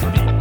Beat.